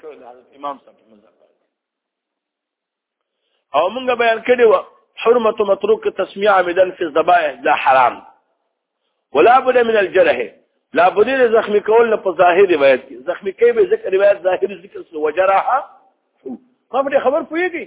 کړو د حضرت امام صاحب مذهب او موږ بیان کړی و حرمت متروک تسمیع عمدن فی الذبائح دا حرام ولا بد من الجرح لا بد له زخمی کول نه په ظاهر روایت کې زخمی کې به ذکر روایت ظاهر ذکر سو وجرحه خبر خبر پويږي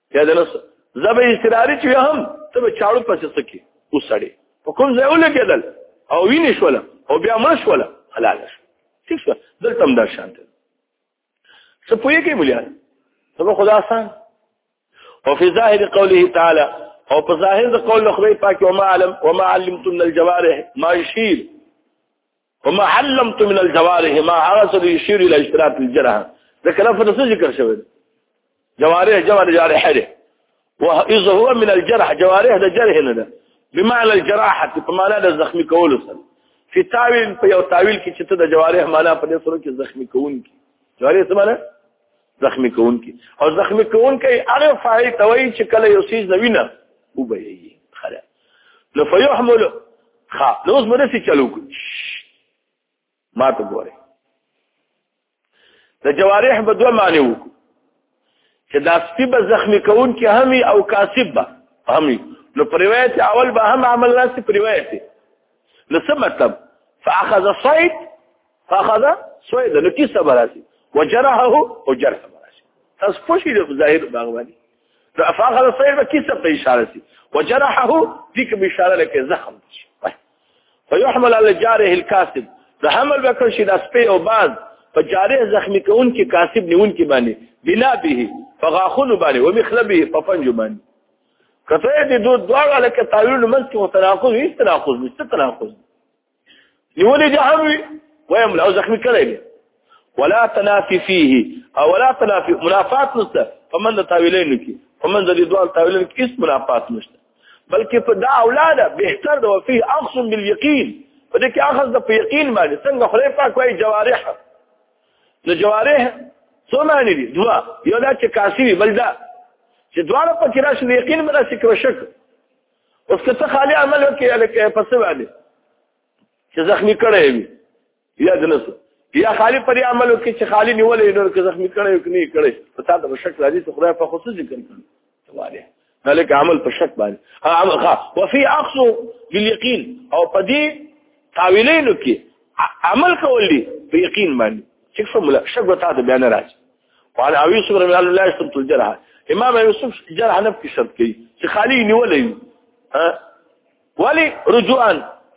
یا د نس زبې استراری چې هم ته به چاړو پسې سکی وسړې په کوم ځای ولګېدل او وینې شول او بیا مړ شول حلال شو ٹھیک شو دلته هم دا شانت څه پوهې کې بولیان ته خدا آسان او فی ظاهر قوله تعالی او په ظاهر د قول خدای پاک او ما علم وما علمتم الجوارح ما يشير وما علمت من الجوارح ما حاصل يشير الى اشتراط الجرح ده كلام في نفسه ذكر شوي جوارح جمع جارح حره واذا هو من الجرح جوارح ده جرح ده بمعنى الجراحه بمعنى ده زخمي کول سره في تاويل په یو تاویل کې چې ته د جوارح معنا په دې سره کې زخمي کوونکی جوارح څه معنا زخمی کوونکی او زخمی کوونکی هغه فاعل ته وایي چې کله یو سیز نوینه وبهیږي خلا نو فیحمل خا نو اوس مده سي چلو کو ما ته ګوره د جوارح په دوه معنی وکړو چې دا سپي به زخمی کوونکی همي او کاسب به همي نو پر روایت اول به هم عمل راسي پر روایت نو څه مطلب فاخذ الصيد فاخذ سويد نو کیسه براسي وجرحه او جرح براسي تاسو پوښي د ظاهر باغواني نو فاخذ سويد کیسه په اشاره سي وجرحه دې کوم اشاره لکه زخم شي فيحمل على جاره الكاسب د حمل وکړ شي د سپي او باز په جاره زخمی کون کې کاسب نیون کې باندې بلا به فغاخون باندې ومخلبه په پنجو باندې کته دې دوه دواړه لکه تعویل منځ کې متناقض هیڅ تناقض نشته تناقض نیولې دې هم وي ویم له زخمی کړی دی ولا تنافي فيه او ولا تنافي منافات نشته فمن د تاویلین کی فمن د دوه تاویلین کی هیڅ منافات نشته بلکې په دا اولاده بهتر ده او فيه اقسم باليقين په دې کې اخذ د یقین باندې څنګه خدای پاک وايي جوارح نو جوارح څو معنی دي دوا یو دا چې کاسی بل دا چې دواړه په کې راشي یقین مرا سي کوشک اوس که څه خالي عمل وکړي الکه په څه باندې چې زخمی کړی وي یا جنسو یا خالي پر عمل وکړي چې خالي نیولې نو که زخمی کړی وي کني کړی په تا ته شک راځي چې خدای په خصوصي ذکر کوي سواله ملک عمل په شک باندې عمل ها وفي عكس لليقين او پدې تاویلینو کې عمل کول دي په یقین باندې چې څه مل شک وتا ته بیان راځي قال او یوسف رحمه الله لا يشترط الجرح امام یوسف جرح نه په شرط کوي چې خالی نیولې ها ولی رجوعا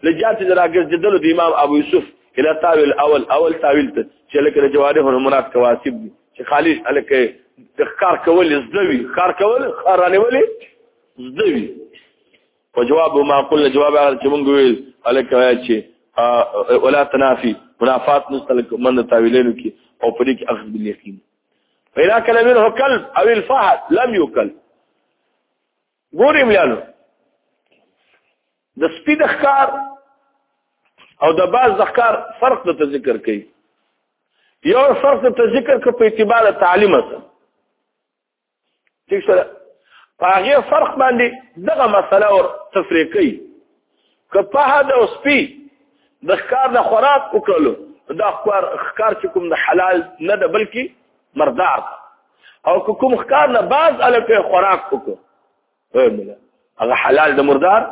لجات دراګز جدل د امام ابو یوسف الى تاویل اول اول تاویل ته چې لکه جوارحونه مراد کواسب دي چې خالی الکه د کار کول زدوي کار کول خارانه ولې زدوي په جواب ما قلنا جواب هغه چې مونږ ویل الکه وایي چې ولا تنافي منافات مستلک من تاویلینو کې او پرې کې اخذ بالیقین پیدا کله منه کلب او الفحد لم یکل ګورې ملانو د سپید ښکار او د باز ذکر فرق د ذکر کوي یو فرق د ذکر کو په اعتبار تعلیم سره ٹھیک سره هغه فرق باندې دغه مسله ور تفریق کوي که په هدا او سپي د ښکار د خوراک وکړلو دا ښکار ښکار چې کوم د حلال نه ده بلکې مردار او کوم ښکار نه باز الکه خوراک وکړو هغه حلال د مردار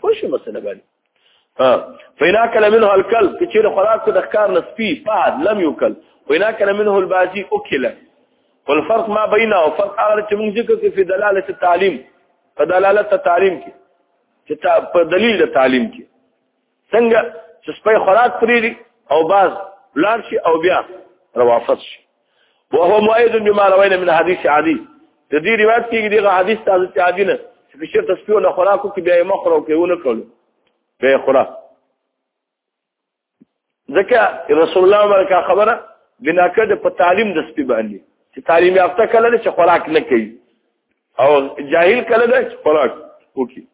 پوه شو مسله باندې فینا کله منه الکل چې چیرې خوراک د ښکار نه سپي فهد لم یوکل فینا کله منه البازی اوکله والفرق ما بینه او فرق هغه چې موږ ذکر کوي په دلالت تعلیم په دلالت تعلیم کې چې په دلیل د تعلیم کې څنګه چې سپي خوراک پریری او باز لار شي او بیا روافت شي وهو مؤيد بما روينا من حديث عدي د دې روایت کې دغه حدیث تاسو ته عادي نه چې شرط سپیو نه خوراکو کې بیا مخرو کې ونه کول به خوراک ځکه رسول الله ورکا خبره بنا کړ په تعلیم د سپی باندې چې تعلیم یافته کله چې خوراک نه کوي او جاهل کله چې خوراک وکړي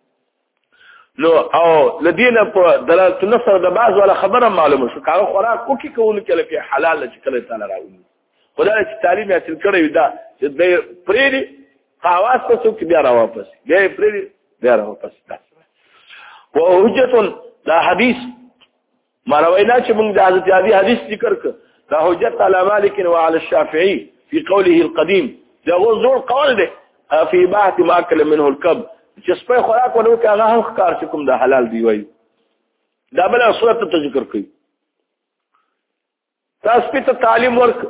نو او لدینه په دلالت نصر د باز ولا خبره معلومه شو کار خوراک او کې کوونه کله کې حلال چې کله تعالی راوړي خدای چې تعلیم حاصل کړی دا چې د پریری قواس ته څوک بیا را واپس بیا پریری بیا را واپس دا او حجت دا حدیث مروینا چې موږ د حضرت ابي حدیث ذکر کړ دا حجت علی مالک و علی الشافعي في قوله القديم دا غو زور قول دی فی بحث ما اکل منه الكب چې سپه خوراک ونه کې هغه هم ښکار چې کوم د حلال دی وایي دا بل صورت ته ذکر کوي تاسو په تعلیم ورک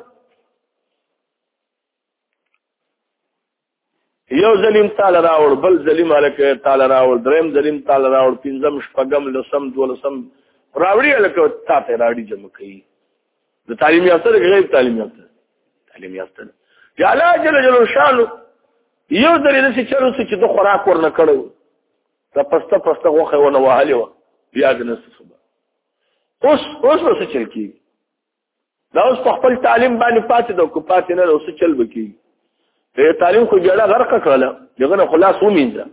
یو ظلم تعالی راوړ بل ظلم الکه تعالی راوړ دریم ظلم تعالی راوړ پنځم شپږم لسم دولسم راوړي الکه تا ته راړي جمع کوي د تعلیم یافته د غیر تعلیم یافته تعلیم یافته یا لا جل جل شان یو درې د څه چلو چې د خوراک ورنه کړو ته پسته پسته غوخه ونه وهلې و بیا د نس صبح اوس اوس څه چل کیږي دا اوس په خپل تعلیم باندې پاتې ده کو پاتې نه اوس چل بکی په تعلیم خو جړه غرق کړله دغه نه خلاص ومینځه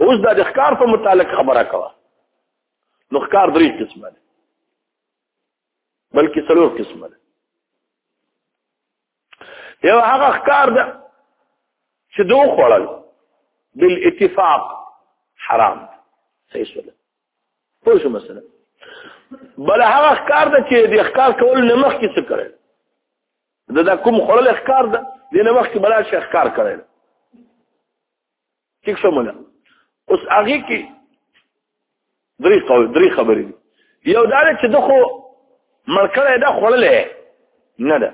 اوس دا د ښکار په متعلق خبره کوه نو ښکار درې قسمه ده بلکې څلور قسمه ده یو هغه ښکار ده چې دوه خوړل بالاتفاق حرام صحیح سره پوه شو مثلا بل هغه ښکار ده چې د ښکار کول نه مخکې څه کړی دا, دا کوم خړل ښکار ده د نه مخکې بل شي ښکار کړی ټیک شو مولا اوس هغه کې درې قول درې خبرې دي یو دا چې د خو مرکړه دا خړلې نه ده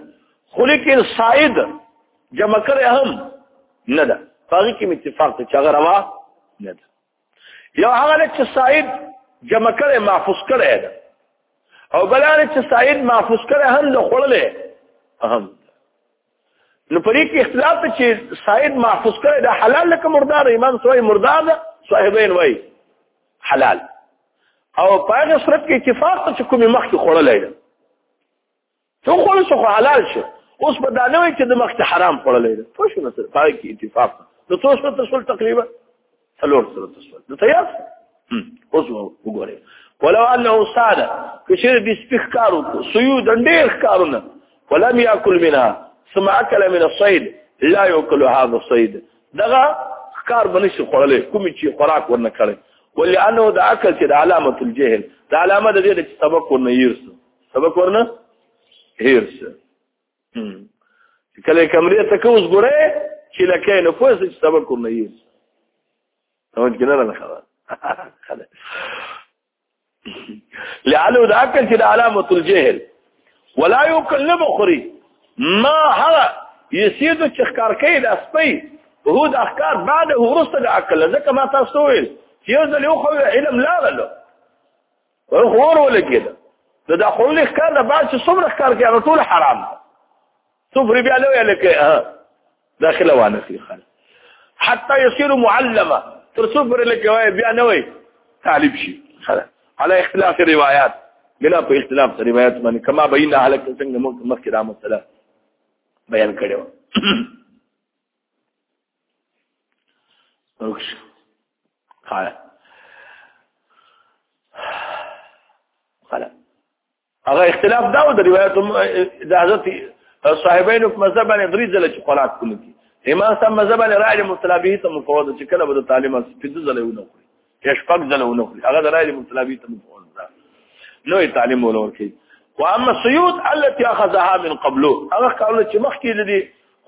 خو لیکن ساید جمع کړي هم نه ده هغه کې اتفاق ته چغه روا نه ده یو هغه لک چې سعید جمع کړي محفوظ کړي ده او بلاره چې سعید محفوظ کړي هم د خړلې اهم نو پرې کې اختلاف ته چې سعید محفوظ کړي ده حلال لکه مردار امام سوی مردار ده صاحبین وای حلال او په هغه صورت کې اتفاق ته کومې مخکې خړلې ده ته خو څه حلال شو اوس په دا نه وي چې د مخ ته حرام خوړلې ده څه شو نه څه پای کې اتفاق نو څه شو ته سول تقریبا څلور سره ته سول نو تیار اوس وګورئ ولو انه ساده کشر دې سپخ کارو سيو دندې کارونه ولم ياكل منها ثم اكل من الصيد لا ياكل هذا الصيد دغه کار باندې شو خوړلې کوم چې خوراک ورنه کړي ولانه د عقل چې د علامه الجهل د علامه د دې چې سبق ورنه یرسو سبق ورنه هیر شه کله کمرې ته کوز ګورې چې لکه نه پوه چې سبق ورنه هیر شه نو چې نه نه خبره لعلو دا کل چې علامه الجهل ولا يكلم خري ما هغه يسيد چې ښکار کوي د اسپي هو د احکار بعد ورسته د عقل ځکه ما تاسو ویل چې یو ځل یو خو علم لاغلو خور ولګید نو دا خور له ښکار نه بعد چې څومره ښکار کوي هغه ټول حرام ده صفر بیا له لکه داخله وانه فی خل حتى يصير معلما تر صفر لکه وای بیا نه وای طالب شي على اختلاف الروايات بلا په اختلاف د روایت باندې کما بین هلک څنګه موږ مخکې رحمت الله بیان کړو Okay. Got it. Got it. هغه اختلاف دا و د روایت د حضرت صاحبینو په مذهب باندې درې ځله چې قرات کړی امام صاحب مذهب باندې راځي مطلبه ته مفوض چې کله به تعلیم سپیده ځله ونه چې شپږ ځله ونه خوري هغه د رایل مطلبي ته مفعول ده نو تعلیم ولور کوي واما السيوط التي اخذها من قبل هغه کارونه چې مخکې لري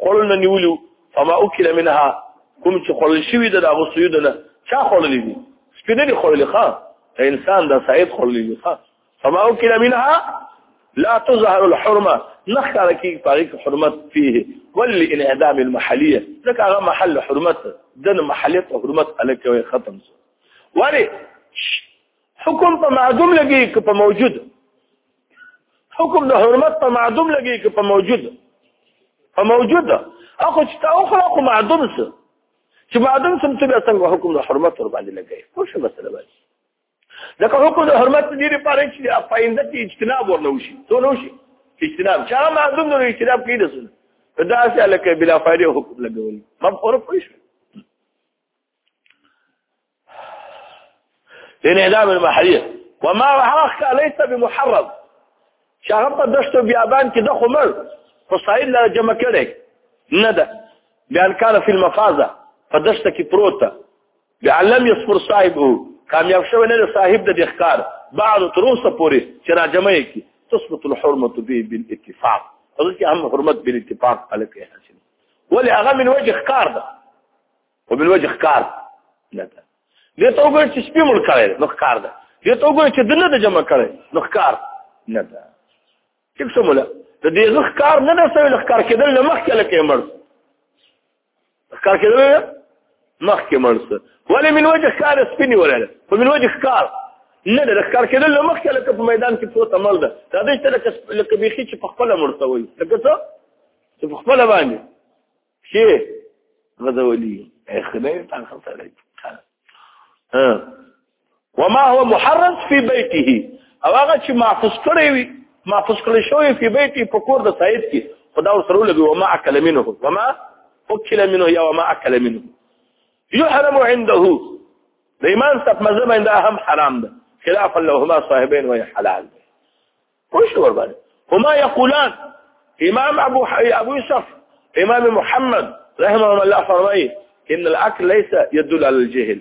خورل نه نیولو فما اكل منها کوم چې خورل شوی د هغه سيوط نه چا خورل دي سپینې خورل ښه انسان د سعید خورل دي ښه فما اکل منها لا تظهر الحرمه نختار کی طريق حرمت فيه ول انعدام المحليه لك هغه محل حرمت دن محليه حرمت عليك وي ختم ولي حکم په معدوم لګي که په موجود حکم د حرمت په معدوم لګي که په موجود په موجود اخو چې تا اخره خو معدوم سه چې معدوم سم ته څنګه حکم د حرمت ور باندې لګي خو څه مسله باندې لکه حکم د حرمت دې لپاره چې د افاینده کې اجتناب ورنو شي څو نو شي اجتناب چا معلوم نو اجتناب کې د سن دا چې لکه بلا فائدې حکم لګول مم اور پوښ دین اعلام المحریه وما حرق ليس بمحرم شغب په دشتو بیابان کې د خمر فصائل لا جمع کړي نه ده بیان کار فی المفازه په دشت کې پروت لعلم يصبر صاحبه کامیاب شوی نه صاحب د ذکر بعد تر اوسه پورې چې را جمع کی تثبت الحرمه به بالاتفاق حضرت هم حرمت بالاتفاق عليك يا حسن ولا هغه من وجه ښکار ده ومن وجه ښکار نه ده دې ته وګور چې سپی مړ کړي نو ښکار ده دې ته وګور چې دنه د جمع کړي نو ښکار نه ده څه سموله د دې ښکار نه ده سوي ښکار کېدل نه مخکې لکه مړ ښکار کېدل مخکې منسه ولې من وجه ښکار سپینې ولې په من وجه ښکار نه د ښکار کېدل له مخکې لکه په میدان کې پروت عمل ده دا دې ته لکه لکه بیخي چې په خپل مرته وي لکه څه چې په خپل باندې شي غزولي اخنه تاسو سره ها وما هو محرز فی بیته او هغه چې محفوظ کړی وي محفوظ کړی شوی فی بیته په کور د سید کې خدا سره لګي وما اکل منه وما اکل منه یا وما اکل منه يحرم عنده د ایمان صف مذهب انده هم حرام ده خلاف لهما صاحبين وهي حلال خوش ور باندې هما یقولان امام ابو حي ابو يوسف امام محمد رحمه الله فرمایي ان الاكل ليس يدل على الجهل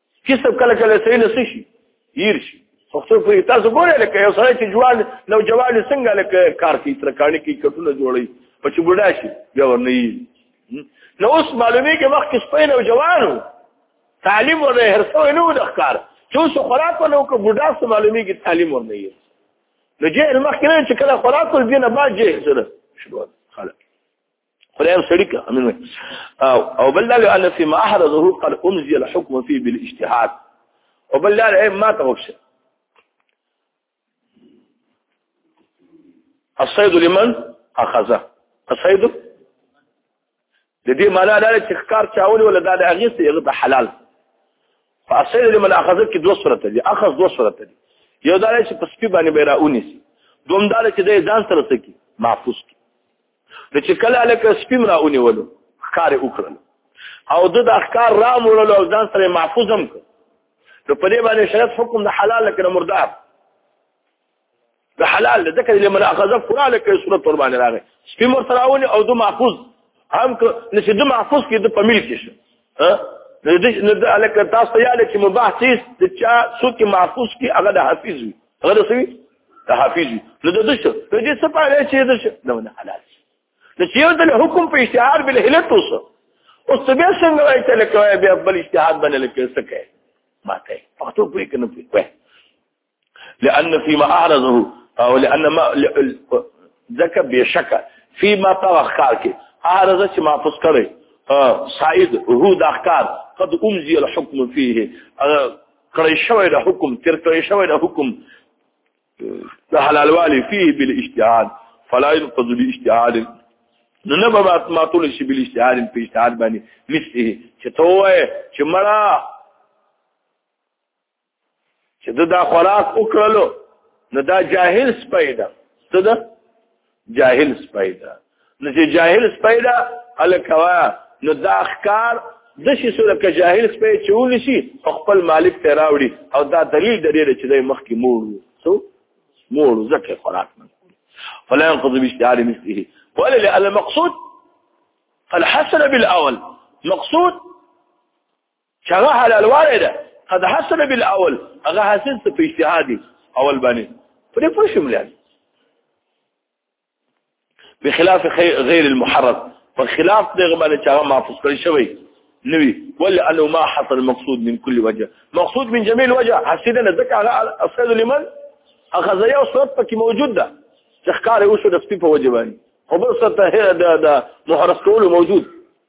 کسب کله کله صحیح نه شي ير شي پښتو په تاسو ګورئ لکه یو سره چې جوال نو جوال څنګه لکه کار کوي ترکانی کوي کټونه جوړي په چې بډا شي بیا ورنه نو اوس معلومه کې وخت سپین او جوانو تعلیم ورنه هرڅو نه د ښکار چې اوس خوراک ونه کو بډا سره معلومه کې تعلیم ورنه یې نو جهل مخکې چې کله خوراک ول دینه بعد جهل سره شروع خدای هم سړی که امین او بل دا لأن فی ما احرزه قد امزی الحکم فی بالاجتهاد او بل دا اے ما ته وکشه الصيد لمن اخذه الصيد د دې معنا دا چې ښکار چاول ولا دا د هغه څه یو د حلال فاصل لمن اخذ کې دوه صورت دي اخذ دوه صورت دي یو دا چې په سپي باندې بیره اونیسي دوم دا چې د ځان سره سکی محفوظ کی نو چې کله لکه سپیم را ونیولو ښکار یې وکړل او د دا ښکار را موړلو او ځان سره محفوظ هم کړ نو په دې باندې شرط حکم د حلال لکه د مردار د حلال د ذکر لمن اخذ فرا لکه صورت ور باندې راغی سپیم ور سره ونی او د محفوظ هم که نشي د محفوظ کې د پمیل کې شو نو د الکه تاسو یاله چې مباح چیز د چا څوک محفوظ کې هغه د حافظ وي هغه د سوي د حافظ نو د دشه د دې څه پاره چې د شه نو نه حلال د چې یو د حکم په اشتهار بل هلت اوسه او سبیا څنګه وایي چې لکه بیا بل اشتهار باندې لکه څه کوي ما کوي پښتو پوری کنه پوری لأن فيما أعرضه أو لأن ما ذك بشك فيما طرق خارك أعرض چې ما فس کړی سعيد هو د احکار قد امزي الحكم فيه کړی شوی د حکم تیر کړی شوی د حکم د حلالوالي فيه بالاجتهاد فلا ينقض بالاجتهاد نو نه به ما ټول شي بالاجتهاد په اجتهاد باندې مثله چې ته وای چې مړه چې دا خوراک وکړلو نو دا جاهل سپیدا څه ده جاهل سپایدا نو چې جاهل سپایدا الکوا نو دا ښکار د شي سره که جاهل سپی چول شي خپل مالک ته راوړي او دا دلیل د دې چې د مخکې مور سو مور زکه خوراک نه فلا ينقض باجتهاد مثله ولا المقصود الحسن بالاول مقصود چې هغه حلال واره ده قد حسن بالاول هغه حسن څه په اجتهادي اول باندې پرې پوه شم لري بخلاف غیر المحرم په خلاف دغه باندې چې هغه محفوظ کړی شوی نوي ولا انه ما حصل المقصود من كل وجه مقصود من جميع الوجه حسيدنا ذكى على اصحاب لمن اخذ يا صوت پکې موجود ده ځخکار اوسه د سپي په وجه باندې او بل څه ته دا دا محرس کول موجود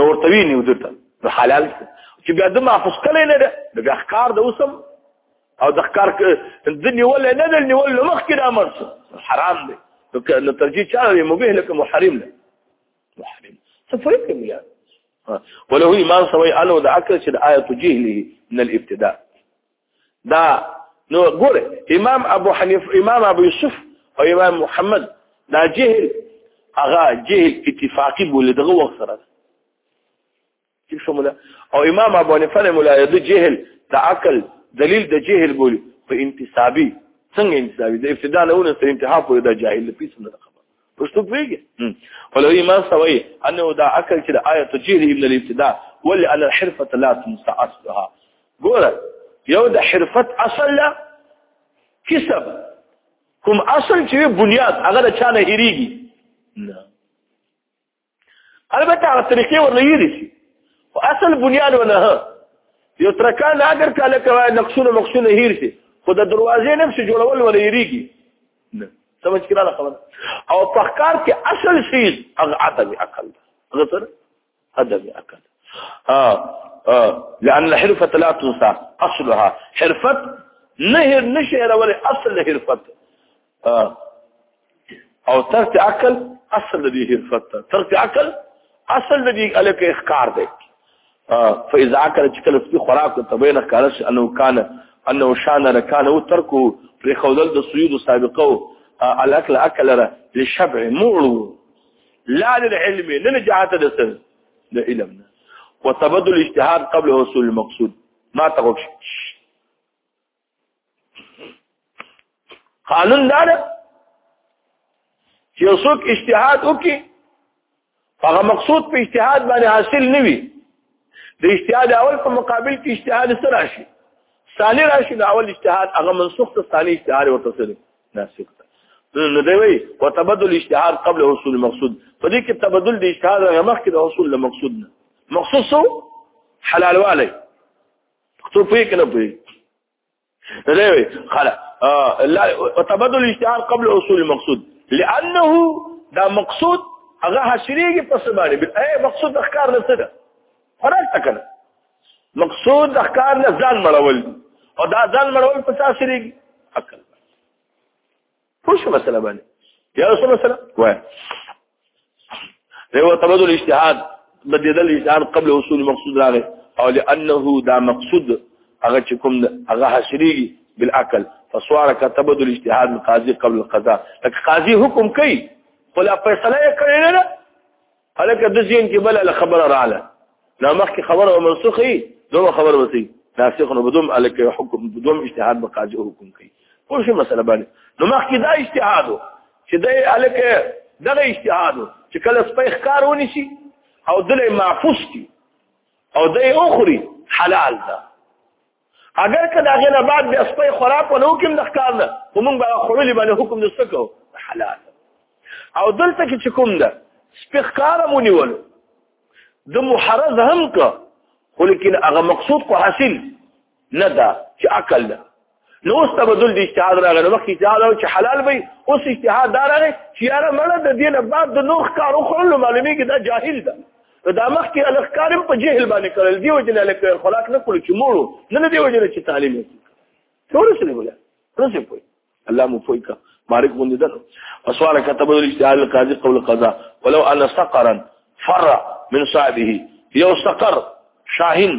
نو ورته وی نیو دته نو حلال چې بیا د محفوظ کله نه ده د ښکار د اوسم او د ښکار د نیول نه د نیول نو مخکې د امر شو حرام دی نو ترجیح چا وي مبه لکه محرم نه محرم څه فرق کوي یا وله ایمان سوی الو د عقل چې د آیت جهله من الابتداء دا نو ګوره امام ابو حنیف امام ابو یوسف او امام محمد دا جهل هغه جهل اتفاقی بوله دغه وخت سره او امام ابو حنیفه نه مولا د جهل د عقل دلیل د جهل بوله په انتسابي څنګه انتسابي د ابتدا نه ونه تر انتها پورې د جاهل پیسې نه پښتو پیږي ولوی ما سوي انه دا عقل چې د آیت جهل ابن الابتداء ول على الحرفه لا تنسى اصلها ګور یو د حرفت اصل لا کسب کوم اصل چې بنیاد هغه چانه هریږي نه البته هغه طریقې ورلېږي شي خو اصل بنیاد ونه یو ترکان اگر کله کوي نقشونه مقصونه هیر شي خو د دروازې نفس جوړول ورېږي نه سمجھ کړه لا خبره او په کار کې اصل شي هغه عدم عقل ده غسر عدم عقل ها لأن الحرفة لا تنسى أصلها حرفة نهر نشهر ولا أصل حرفة او ترک عقل اصل دی حرفت ترک عقل اصل دی الک اخکار دی فاذا عقل چې کله سپي خوراک ته بین اخکار شي انه کان انه شان رکان او ترکو پر خودل د سيود سابقه الاكل اكل للشبع مولو لا للعلم نه جهات د سر د علم وتبدل الاجتهاد قبل حصول المقصود ما تغوش قانون دا ده چې څوک اجتهاد وکړي هغه مقصود په اجتهاد باندې حاصل نه وي د اجتهاد اول په مقابل کې اجتهاد سره راشي ثاني راشي د اول اجتهاد هغه منسوخ ته ثاني اجتهاد ورته سره ناسخ نو دی وی او تبدل اجتهاد قبل حصول المقصود په دې کې تبدل د اجتهاد هغه مخکې د حصول المقصود نه مقصود سو حلال والی څو پوي کنه پوي نه وي خلا لا تبادل الاجتهاد قبل حصول المقصود لانه دا مقصود هغه حشريږي په څه باندې بل اي مقصود د ښکار نه څه ده فرق تکنه مقصود د ښکار نه ځان مړول او دا ځان مړول په څه حشريږي عقل پوه شو مسله باندې بیا اوس مسله وای هو تبادل اجتهاد بدیدل اجتهاد قبل وصول مقصود راغی او لانه دا مقصود هغه چې کوم هغه حاصلېږي بالعقل فسوار كتبد الاجتهاد من قاضي قبل القضاء لك قاضي حكم كي قل فيصله يكرر الکه د زین کې بل خبره رااله نو مخکې خبره منسوخي دوه خبره وسی ناسخ نو بدوم الکه حکم بدوم اجتهاد بقاضي حکم کوي خو شي مسله باندې نو مخکې دا اجتهاد چې د الکه دغه اجتهاد چې کله سپي ښکار ونی شي او دلې معفوس کی او دې اخري حلال ده اگر که دا غنه بعد بیا سپي خوراک ونه حکم د ښکار نه ومنګ به خورلې باندې حکم د سکو حلال او دلته کې چې کوم ده سپي ښکار مونږ نیول د محرز هم که خو لیکن هغه مقصود کو حاصل نه ده چې عقل ده نو اوس تبدل د اجتهاد راغلی مخکې اجتهاد او چې حلال وي اوس اجتهاد دا راغی چې یاره مړه د دې نه بعد د نور ښکار وخورلو معلومېږي دا جاهل ده دا مخ کې الخکارم په جهل باندې کړل دی وجنه لکه خلاق نه کول چې موړو نه دی وجنه چې تعلیم یې ټول سره ولا رسې پوي الله مو پوي کا مارک باندې ده اسوال كتب الاجتهاد القاضي قول القضاء ولو ان سقرا فر من صاحبه یو سقر شاهین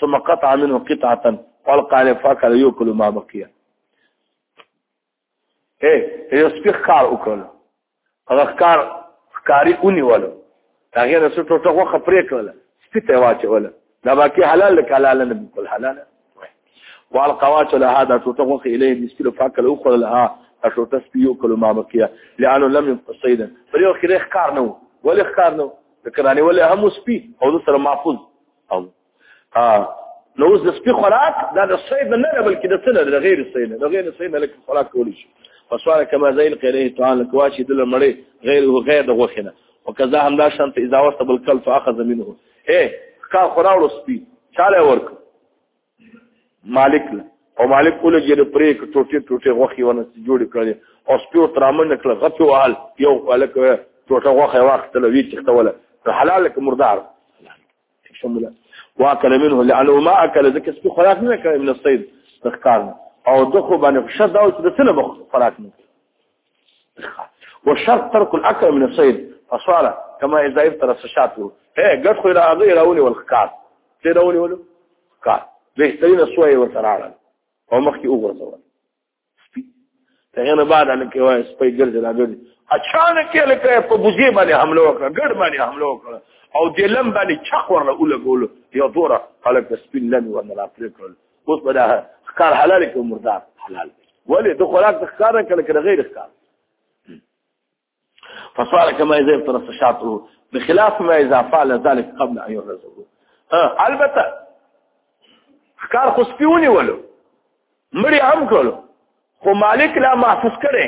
ثم قطع منه قطعه والقى عليه فاكل ياكل ما بقي اے یو سپیخ کار وکړ هغه کار کاری اونیول هغه نه څه ټوټه غوخه پرې کړل سپیته واچول دا باقي حلال لك حلال نه بكل حلال والقوات له هذا ټوټه غوخه الیه نسبل فاکل او خل لها ټوټه سپیو کلو ما بقیا لانه لم يبقى صيدا پر یو خیر ښکار نو ولې ښکار نو ذکرانی ولې هم سپی او سره محفوظ او ها نو اوس د سپي خوراک دا د صید نه نه بلکې د څه نه غیر صید نه غیر صید نه لکه خوراک کولی شي فسوال کما زیل قیله تعالی کواشي د لمړې غیر هو غیر د غوخنه وکذا هم دا شانت اذا وصب الكلف اخذ منه اے کا خوراړو سپي چاله ورک مالک له او مالک کوله چې د پرې ټوټه ټوټه غوخي ونه جوړ کړل او سپیو ترامن کړ غپي وال یو الک ټوټه غوخه وخت له وی چې توله حلال لك مردار شمل واكل منه لانه ما اكل ذك سپي خوراک نه کړ من الصيد تخکار او دخو باندې شد او د سنه خوراک نه وشرط ترك الاكل من الصيد فصاله كما اذا يفتر السشاته ايه قد خو راغي راولي والخكار تي راولي ولو خكار بهترين السوي والسرعه او مخکې وګرځول سپي هغه بعد ان کې وای سپي ګرځي لا ګرځي اچانک یې لکه په بوزي باندې حمله وکړه ګډ باندې حمله وکړه او د لم باندې چق ورله ولګول یو دوره خلک سپي لن ورنه راپرې کړل اوس په دا ښکار حلال کې مردار حلال ولې د خوراک د ښکار کړه کړه غیر ښکار فصار كما اذا افترس شاطره بخلاف ما اذا فعل ذلك قبل ان يرزه البته ښکار خو سپیونی ولو مړی هم کولو خو مالک لا محفوظ کړي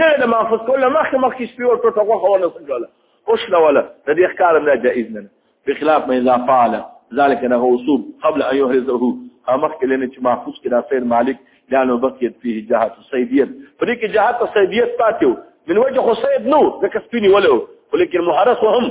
نه د محفوظ کول مخکې مخکې سپي او ټوټه غوښه ونه سنجوله اوس لا ولا د دې ښکار نه جائز نه په خلاف ما اذا فعل ذلك انه وصول قبل ان يهرزه مخکې لنه چې محفوظ کړه سید مالک لانه بقيت فيه جهات السيديت فريق جهات السيديت پاتیو من وجه خو سید نو د کسبینی ولو ولیکن محرس هم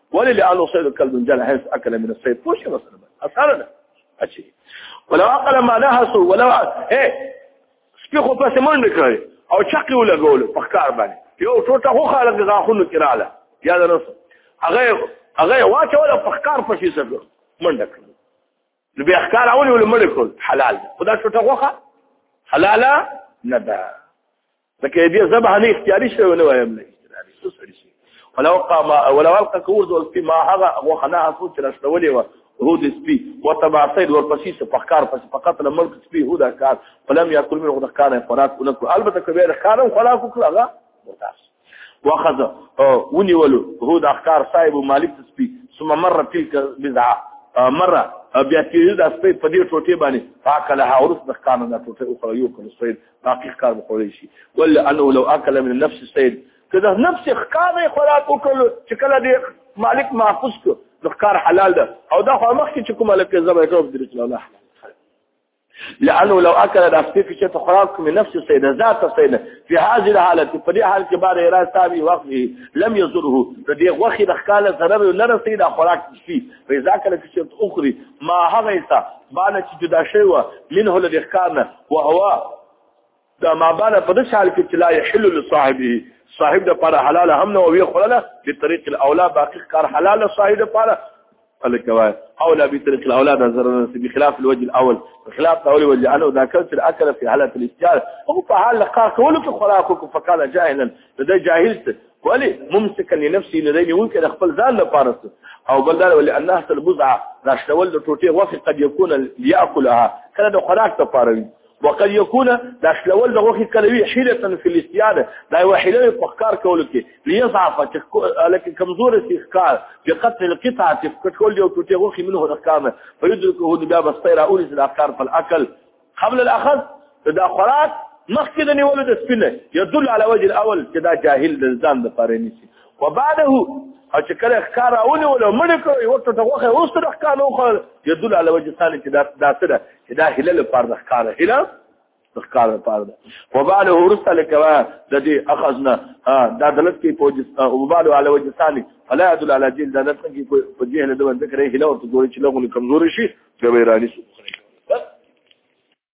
ولې لانه صيد الكلب جل حيث اكل من الصيد پوه شئ مثلا اسانه ده اچي ولو عقل ما نهس ولو ايه سپي خو پس منډه کړې او چقي ولګول په کار باندې یو ټوټه خو خلک غاخونو کې رااله یا د نس هغه هغه واچول په کار پسې سګو منډه کړې نو بیا ښکار اول ول منډه کول حلال خدا ټوټه غوخه حلاله نه ده لکه بیا ذبح نه اختیاري شوی نه وایم نه اختیاري څه سړي شي ولو قام ولو القى كورز والسبي ما هغه وخنا حسو چې راستولې و هو د سپي وتبع سيد ورپسې څه پخکار پس فقط له ملک سپي هو دا کار فلم ياكل من غدا کار خوراک ونکړو البته کبه د کار خوراک وکړه هغه مرتاس واخذ ونیولو هو د اخکار صاحب مالک سپي ثم مر تلك بزعه مره بیا تیز د سپي په دې ټوټه باندې فاکلها ورس د کانه د ټوټه او یو کله سید باقي ښکار بخوري شي ول انه لو اكل من نفس السيد کله نفس ښکار خوراک وکړ چې کله دې مالک محفوظ کو ښکار حلال ده او دا خو مخکې چې کومه لکه زما کوم درې چې الله لانه لو اكل الاسفيك چې تخراق من نفس السيد ذات السيد في هذه الحاله په دې حال کې بار اراده تابي وقت لم يزره د دې وخت د خاله ضرر نه رسید خوراک شي په ذکر کې چې اخري ما هغه تا باندې چې جدا شوی و منه له ښکارنه وهوا دا ما بالا په دې حال کې چې لا يحل لصاحبه صاحب د پر حلال هم نه وی خلل په طریق الاولا باقی کار حلال صاحب د پر الکوا اولا به طریق الاولا د زر په خلاف الوجه الاول خلاف اول وجه انا دا کلت الاكل في حاله الاستجار هو په حال قا کول کې خوراکو فقال جاهلا دا جاهل ولی ممسکا لنفسه نه دی نیول کړه خپل ځان لپاره او بل دا ولی الله تعالی بضعه داشتول د ټوټه وفي قد يكون لياكلها کله د خوراک لپاره وي وقد يكون داشتول د وخت کله وي حيله في الاستياده دا یو حيله په ښکار کول کې ليضعف لکه کمزور سي ښکار په قتل القطعه په کټول یو ټوټه وخت منه د ښکار په یو د بیا بس پیرا اول د ښکار په اکل قبل الاخذ دا خوراک مخکې د نیولو د سپینه يدل على وجه الاول چې دا جاهل د ځان د پاره نیسی وبعده او چې کله ښکار راونی ولا مړ کړو یو ته غوخه اوس تر ښکار نو خو يدل على وجه ثاني چې دا دا سره چې دا هله لپاره د ښکار هله ښکار لپاره ده وبعده ورسته لکه د دې اخذنا دا دلت کې پوجس وبعده على وجه ثاني فلا يدل على جهل دا نفس کې کوئی په جهل د ذکر هله او ته جوړ چې لغونه کمزوري شي چې به راني سو